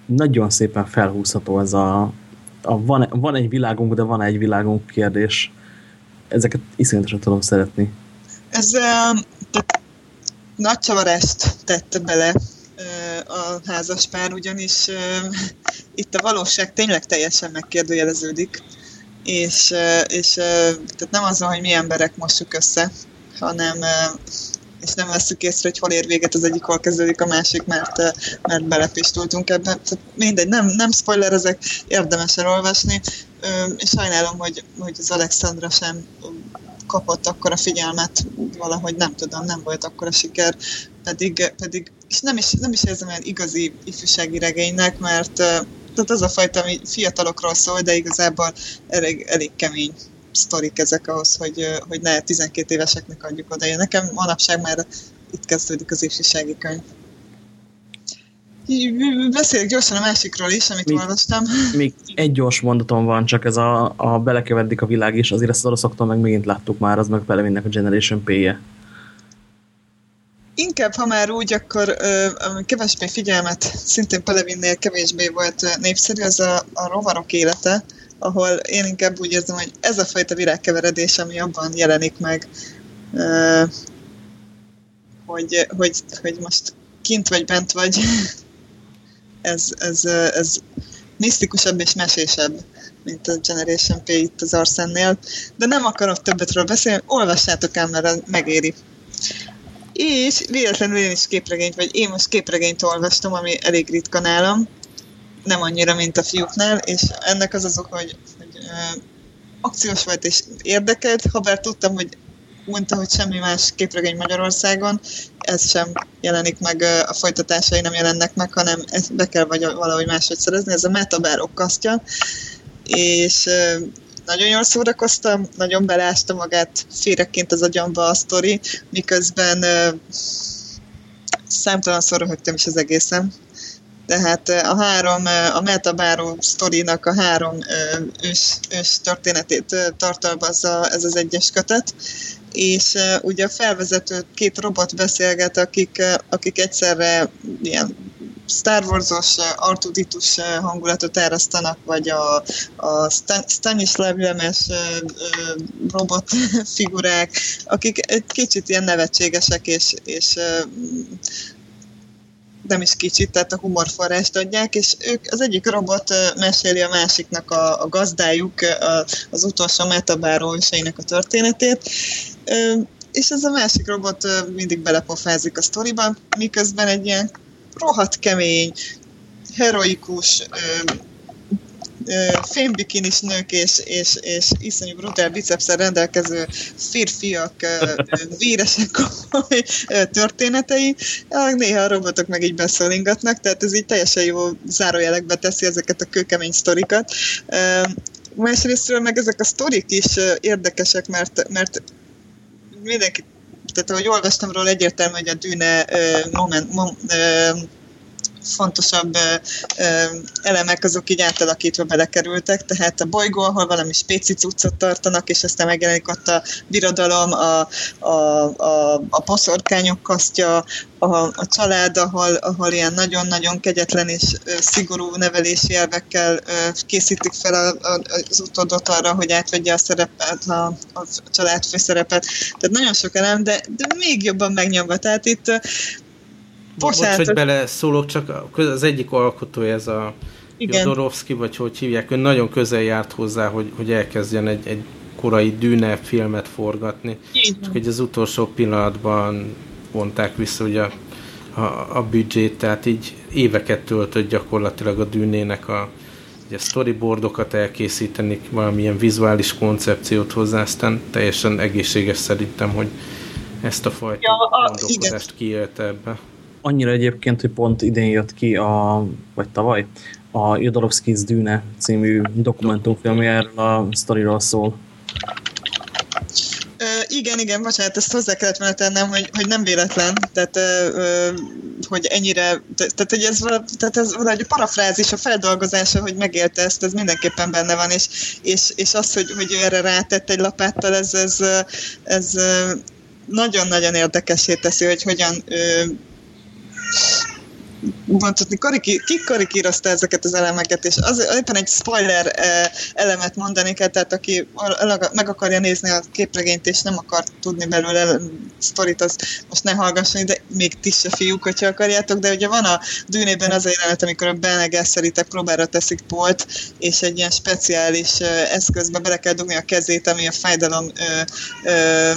Speaker 2: Nagyon szépen felhúzható ez a, a van, van egy világunk, de van egy világunk kérdés. Ezeket iszonyatosan tudom szeretni.
Speaker 3: Ez uh, nagy csavarást tette bele a házas pár, ugyanis itt a valóság tényleg teljesen megkérdőjeleződik, és, és tehát nem az, hogy mi emberek mossuk össze hanem és nem veszük észre, hogy hol ér véget az egyik, hol kezdődik a másik, mert, mert belepistultunk. Tehát mindegy, nem, nem spoiler, ezek érdemes elolvasni, és sajnálom, hogy, hogy az Alexandra sem kapott akkor a figyelmet, valahogy nem tudom, nem volt akkor a siker, pedig, pedig és nem is, nem is érzem olyan igazi ifjúsági regénynek, mert tehát az a fajta, ami fiatalokról szól, de igazából elég, elég kemény sztorik ezek ahhoz, hogy, hogy ne 12 éveseknek adjuk oda. Én nekem manapság már itt kezdődik az ifjúsági könyv. Beszéljük gyorsan a másikról is, amit még, olvastam.
Speaker 2: Még egy gyors mondatom van, csak ez a, a belekeveredik a világ is, azért ezt az oroszoktól meg megint láttuk már, az meg belevinnek a Generation P-je.
Speaker 3: Inkább, ha már úgy, akkor uh, kevésbé figyelmet, szintén Pelevinnél kevésbé volt népszerű, az a, a rovarok élete, ahol én inkább úgy érzem, hogy ez a fajta virágkeveredés, ami abban jelenik meg, hogy, hogy, hogy most kint vagy bent vagy, ez, ez, ez misztikusabb és mesésebb, mint a Generation P itt az Arsennél, de nem akarok többetről beszélni, olvassátok el, mert megéri. És véletlenül én is képregényt, vagy én most képregényt olvastam, ami elég ritka nálam, nem annyira, mint a fiúknál, és ennek az az oka, hogy, hogy uh, akciós volt és érdekelt, ha bár tudtam, hogy mondta, hogy semmi más képregény Magyarországon, ez sem jelenik meg, a folytatásai nem jelennek meg, hanem ezt be kell vagy valahogy máshogy szerezni. Ez a metabár okkasztja, és nagyon jól szórakoztam, nagyon belásta magát félreként az agyamba a sztori, miközben számtalanszor röhögtem is az egészen. Tehát a három, a metabáró sztorinak a három ős, ős történetét tartalmazza ez az egyes kötet, és ugye a felvezető két robot beszélget, akik, akik egyszerre ilyen Star Wars-os Artuditus hangulatot árasztanak, vagy a, a Stanislav Lemes robot figurák, akik egy kicsit ilyen nevetségesek, és, és nem is kicsit, tehát a humorforrást adják, és ők, az egyik robot meséli a másiknak a, a gazdájuk, a, az utolsó metabáró a történetét, és ez a másik robot mindig belepofázik a sztoriba, miközben egy ilyen rohadt kemény, heroikus, fémbikinis nők és, és, és iszonyú brutál bicepszel rendelkező férfiak véresek komoly történetei, néha a robotok meg így beszólingatnak, tehát ez így teljesen jó zárójelekbe teszi ezeket a kőkemény sztorikat. Másrésztről meg ezek a sztorik is érdekesek, mert, mert mindenki, tehát ahogy olvastam róla, egyértelmű, hogy a Dűne uh, moment, mom, uh, fontosabb elemek azok így átalakítva belekerültek, tehát a bolygó, ahol valami spéci cuccot tartanak, és aztán megjelenik ott a birodalom, a, a, a, a poszorkányok kasztja, a, a család, ahol, ahol ilyen nagyon-nagyon kegyetlen és szigorú nevelési elvekkel készítik fel a, a, az utódot arra, hogy átvegye a szerepet, a, a család főszerepet. Tehát nagyon sok elem, de, de még jobban megnyomva. Tehát itt
Speaker 4: Bocsánat, hogy bele szólok, csak az egyik alkotója ez a Igen. Jodorowsky, vagy hogy hívják, ő nagyon közel járt hozzá, hogy, hogy elkezdjen egy, egy korai dűne filmet forgatni. Igen. Csak egy az utolsó pillanatban vonták vissza ugye a, a, a büdzsét, tehát így éveket töltött gyakorlatilag a dűnének a ugye storyboardokat elkészíteni, valamilyen vizuális koncepciót hozzá, aztán teljesen egészséges szerintem, hogy ezt a fajta ja, a, gondolkodást kiélte ebbe.
Speaker 2: Annyira egyébként, hogy pont idén jött ki a, vagy tavaly, a Jodorowsky's Dűne című dokumentumfilm, erről a sztoriról szól.
Speaker 3: Ö, igen, igen, bocsánat, ezt hozzá kellett volna tennem, hogy, hogy nem véletlen, tehát ö, hogy ennyire, tehát, hogy ez, tehát ez valahogy a parafrázis, a feldolgozása, hogy megélte ezt, ez mindenképpen benne van, és, és, és az, hogy, hogy ő erre rátett egy lapáttal, ez, ez, ez nagyon-nagyon érdekesé teszi, hogy hogyan ö, mondhatni, kariki, ki karikírozta ezeket az elemeket, és az, éppen egy spoiler elemet mondani kell, tehát aki meg akarja nézni a képregényt, és nem akar tudni belőle sztorit, az most ne hallgasson, de még ti se fiúk, hogyha akarjátok, de ugye van a dűnében az a jelenet, amikor a benegesszeritek próbára teszik polt, és egy ilyen speciális eszközbe bele kell dugni a kezét, ami a fájdalom ö, ö,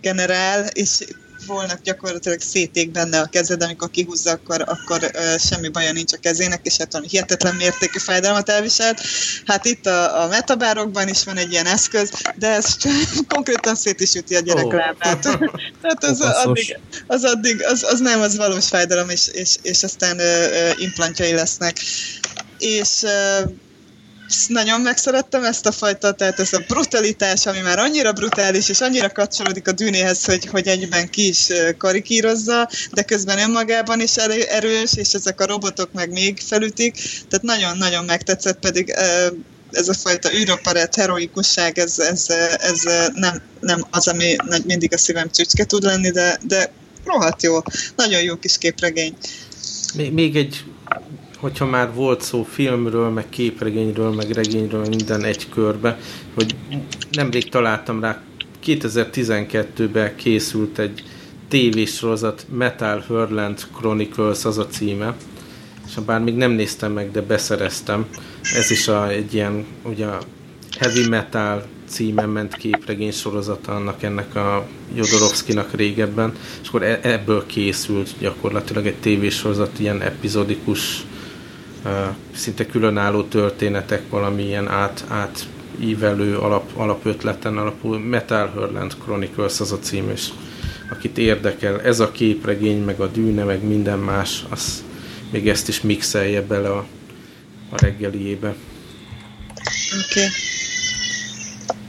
Speaker 3: generál, és volna gyakorlatilag széték benne a kezed, amikor kihúzza, akkor, akkor semmi baja nincs a kezének, és hát valami hihetetlen mértékű fájdalmat elviselt. Hát itt a, a metabárokban is van egy ilyen eszköz, de ez konkrétan szét is üti a gyerek oh. lábát. Tehát az, addig, az addig, az, az nem, az valós fájdalom, és, és, és aztán uh, uh, implantjai lesznek. És uh, nagyon megszerettem ezt a fajta, tehát ez a brutalitás, ami már annyira brutális, és annyira kapcsolódik a dűnéhez, hogy, hogy egyben ki is karikírozza, de közben önmagában is erős, és ezek a robotok meg még felütik, tehát nagyon-nagyon megtetszett, pedig ez a fajta űroperett heroikusság, ez, ez, ez nem, nem az, ami mindig a szívem csücske tud lenni, de, de rohadt jó, nagyon jó kis képregény.
Speaker 4: Még egy hogyha már volt szó filmről, meg képregényről, meg regényről, minden egy körbe, hogy nemrég találtam rá, 2012-ben készült egy tévésorozat Metal Hurland Chronicles az a címe, és bár még nem néztem meg, de beszereztem. Ez is a, egy ilyen, ugye heavy metal címen ment képregény sorozata annak ennek a Jodorowskynak régebben, és akkor e- ebből készült gyakorlatilag egy tévésorozat, ilyen epizodikus szinte különálló történetek valamilyen át, átívelő alap, alapötleten alapul. Metal Hurland Chronicles az a cím, és akit érdekel, ez a képregény, meg a dűne, meg minden más, az még ezt is mixelje bele a, a reggeliébe.
Speaker 3: Oké. Okay.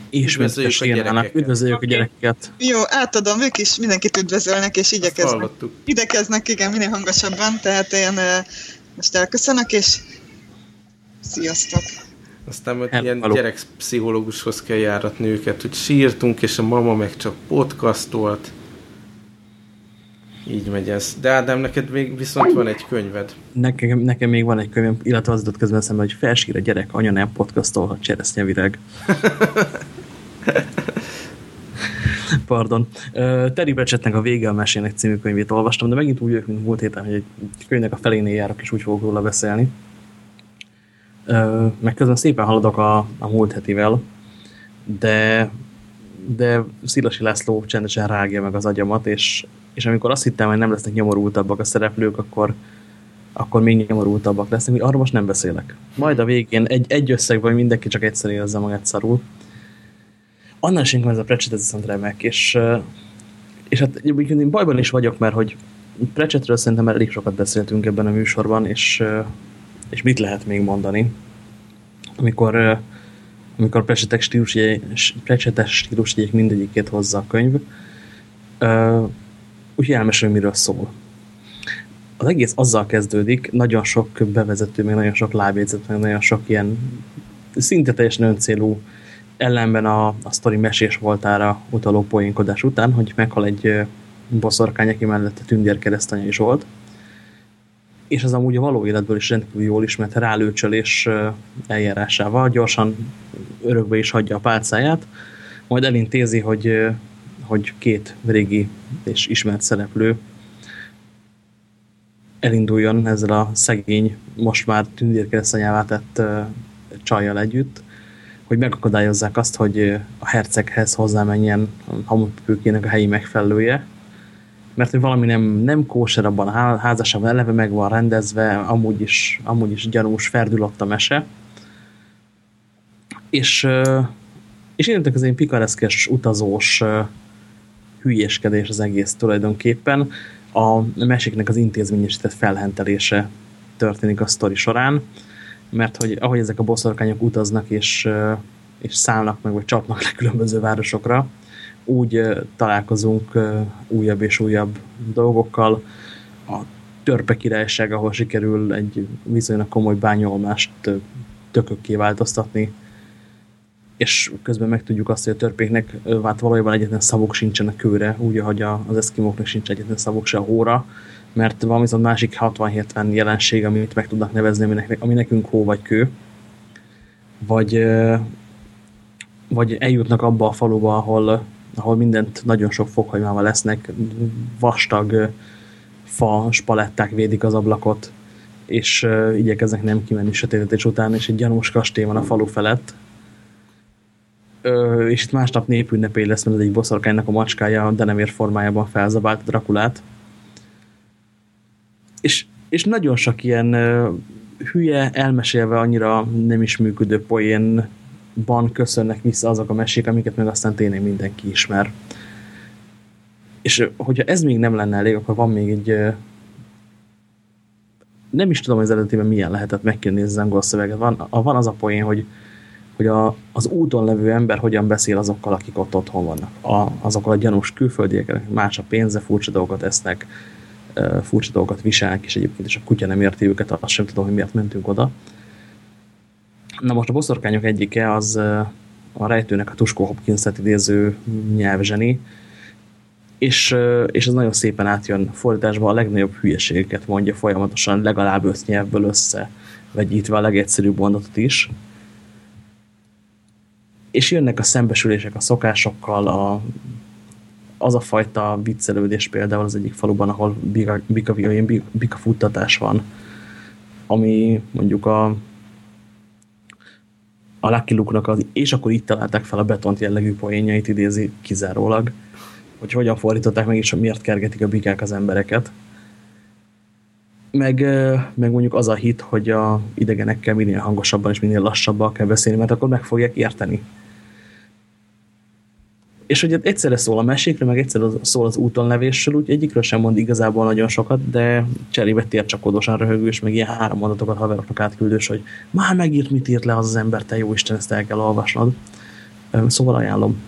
Speaker 2: És üdvözöljük a gyerekeket. Üdvözöljük a gyerekeket.
Speaker 3: Jó, átadom, ők is mindenkit üdvözölnek, és igyekeznek. Igyekeznek, igen, minél hangosabban, tehát én most elköszönök, és sziasztok!
Speaker 4: Aztán majd hát, ilyen gyerekpszichológushoz kell járatni őket, hogy sírtunk, és a mama meg csak podcastolt. Így megy ez. De Ádám, neked még viszont van egy könyved.
Speaker 2: Nekem, nekem még van egy könyvem, illetve az jutott közben szemben, hogy felsír a gyerek, anya nem podcastolhat cseresznyevileg. Pardon. Terry Pratchettnek a Vége a mesének című könyvét olvastam, de megint úgy vagyok, mint múlt héten, hogy egy könyvnek a felénél járok, és úgy fogok róla beszélni. Meg közben szépen haladok a, a múlt hetivel, de, de Szilasi László csendesen rágja meg az agyamat, és, és amikor azt hittem, hogy nem lesznek nyomorultabbak a szereplők, akkor, akkor még nyomorultabbak lesznek, hogy arra most nem beszélek. Majd a végén egy, egy összegben mindenki csak egyszer érezze magát szarul annál inkább ez a Pratchett ez remek, és, és hát én bajban is vagyok, mert hogy Pratchettről szerintem elég sokat beszéltünk ebben a műsorban, és, és mit lehet még mondani, amikor, amikor Pratchettek stílusiek, stílusjegyek mindegyikét hozza a könyv. Úgyhogy elmesélünk, miről szól. Az egész azzal kezdődik, nagyon sok bevezető, még nagyon sok lábjegyzet, meg nagyon sok ilyen szinte teljesen öncélú ellenben a, a sztori mesés voltára utaló poénkodás után, hogy meghal egy boszorkány, aki mellette tündér keresztanya is volt. És az amúgy a való életből is rendkívül jól ismert rálőcsölés eljárásával. Gyorsan örökbe is hagyja a pálcáját, majd elintézi, hogy, hogy két régi és ismert szereplő elinduljon ezzel a szegény, most már tündérkeresztanyává tett csajjal együtt, hogy megakadályozzák azt, hogy a herceghez hozzámenjen hamupőkének a helyi megfelelője, mert hogy valami nem, nem kóser abban a házasában eleve meg van rendezve, amúgy is, amúgy is gyanús, ferdülott a mese. És, és innentől az én pikareszkes, utazós hülyéskedés az egész tulajdonképpen. A meséknek az intézményesített felhentelése történik a sztori során mert hogy ahogy ezek a boszorkányok utaznak és, és szállnak meg, vagy csapnak le különböző városokra, úgy találkozunk újabb és újabb dolgokkal. A törpe királyság, ahol sikerül egy viszonylag komoly bányolmást tökökké változtatni, és közben megtudjuk azt, hogy a törpéknek hát valójában egyetlen szavuk sincsen a kőre, úgy, ahogy az eszkimóknak sincs egyetlen szavuk se a hóra, mert van viszont másik 60-70 jelenség, amit meg tudnak nevezni, ami, ami nekünk hó vagy kő, vagy, vagy eljutnak abba a faluba, ahol, ahol mindent nagyon sok fokhagymával lesznek, vastag fa spaletták védik az ablakot, és igyekeznek nem kimenni sötétetés után, és egy gyanús kastély van a falu felett, és itt másnap népünnepély lesz, mert egy boszorkánynak a macskája de nem ér formájában felzabált Drakulát és, és nagyon sok ilyen uh, hülye, elmesélve annyira nem is működő poénban köszönnek vissza azok a mesék, amiket meg aztán tényleg mindenki ismer. És hogyha ez még nem lenne elég, akkor van még egy nem is tudom, hogy az eredetében milyen lehetett megkérni az angol szöveget. Van, van az a poén, hogy, hogy a, az úton levő ember hogyan beszél azokkal, akik ott otthon vannak. A, azokkal a gyanús külföldieknek más a pénze, furcsa dolgokat esznek, furcsa dolgokat viselnek, és egyébként is a kutya nem érti őket, azt sem tudom, hogy miért mentünk oda. Na most a boszorkányok egyike az a rejtőnek a Tuskó Hopkins-et idéző nyelvzseni, és, és ez nagyon szépen átjön fordításba, a legnagyobb hülyeségeket mondja folyamatosan, legalább öt nyelvből össze, vegyítve a legegyszerűbb mondatot is. És jönnek a szembesülések a szokásokkal, a az a fajta viccelődés például az egyik faluban, ahol bika, bika, bika, bika futtatás van, ami mondjuk a a Lucky az, és akkor itt találták fel a betont jellegű poénjait idézi kizárólag, hogy hogyan fordították meg, és miért kergetik a bikák az embereket. Meg, meg mondjuk az a hit, hogy a idegenekkel minél hangosabban és minél lassabban kell beszélni, mert akkor meg fogják érteni és hogy egyszerre szól a mesékről, meg egyszerre szól az úton levésről, úgy egyikről sem mond igazából nagyon sokat, de cserébe tércsapódósan röhögős, meg ilyen három mondatokat haveroknak átküldős, hogy már megírt, mit írt le az az ember, te jó Isten, ezt el kell olvasnod. Szóval ajánlom.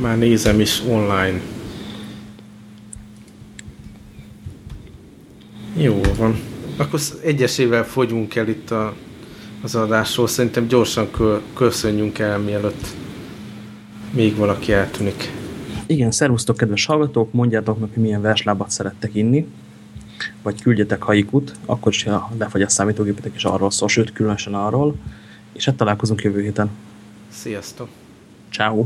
Speaker 4: Már nézem is online. Jó van. Akkor egyesével fogyunk el itt a, az adásról. Szerintem gyorsan köszönjünk el, mielőtt még valaki eltűnik.
Speaker 2: Igen, szervusztok, kedves hallgatók, mondjátok meg, hogy milyen verslábat szerettek inni, vagy küldjetek haikut, akkor is, ha lefagy a számítógépetek, és arról szól, sőt, különösen arról, és hát találkozunk jövő héten.
Speaker 4: Sziasztok!
Speaker 2: Ciao.